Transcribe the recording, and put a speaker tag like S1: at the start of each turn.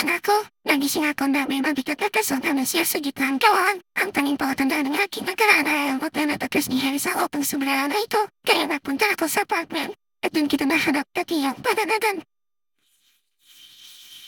S1: Yan ako. Nagising ako na may mabigat na kasama siya sa gitna ng gawan. Ah, ang tanging patanda ng aking nakaraan ay ang hotel na tagas ni Harry sa upang sumraan na ito. Kaya napunta ako sa apartment. At dun kita nahanap na tiyang padanagan.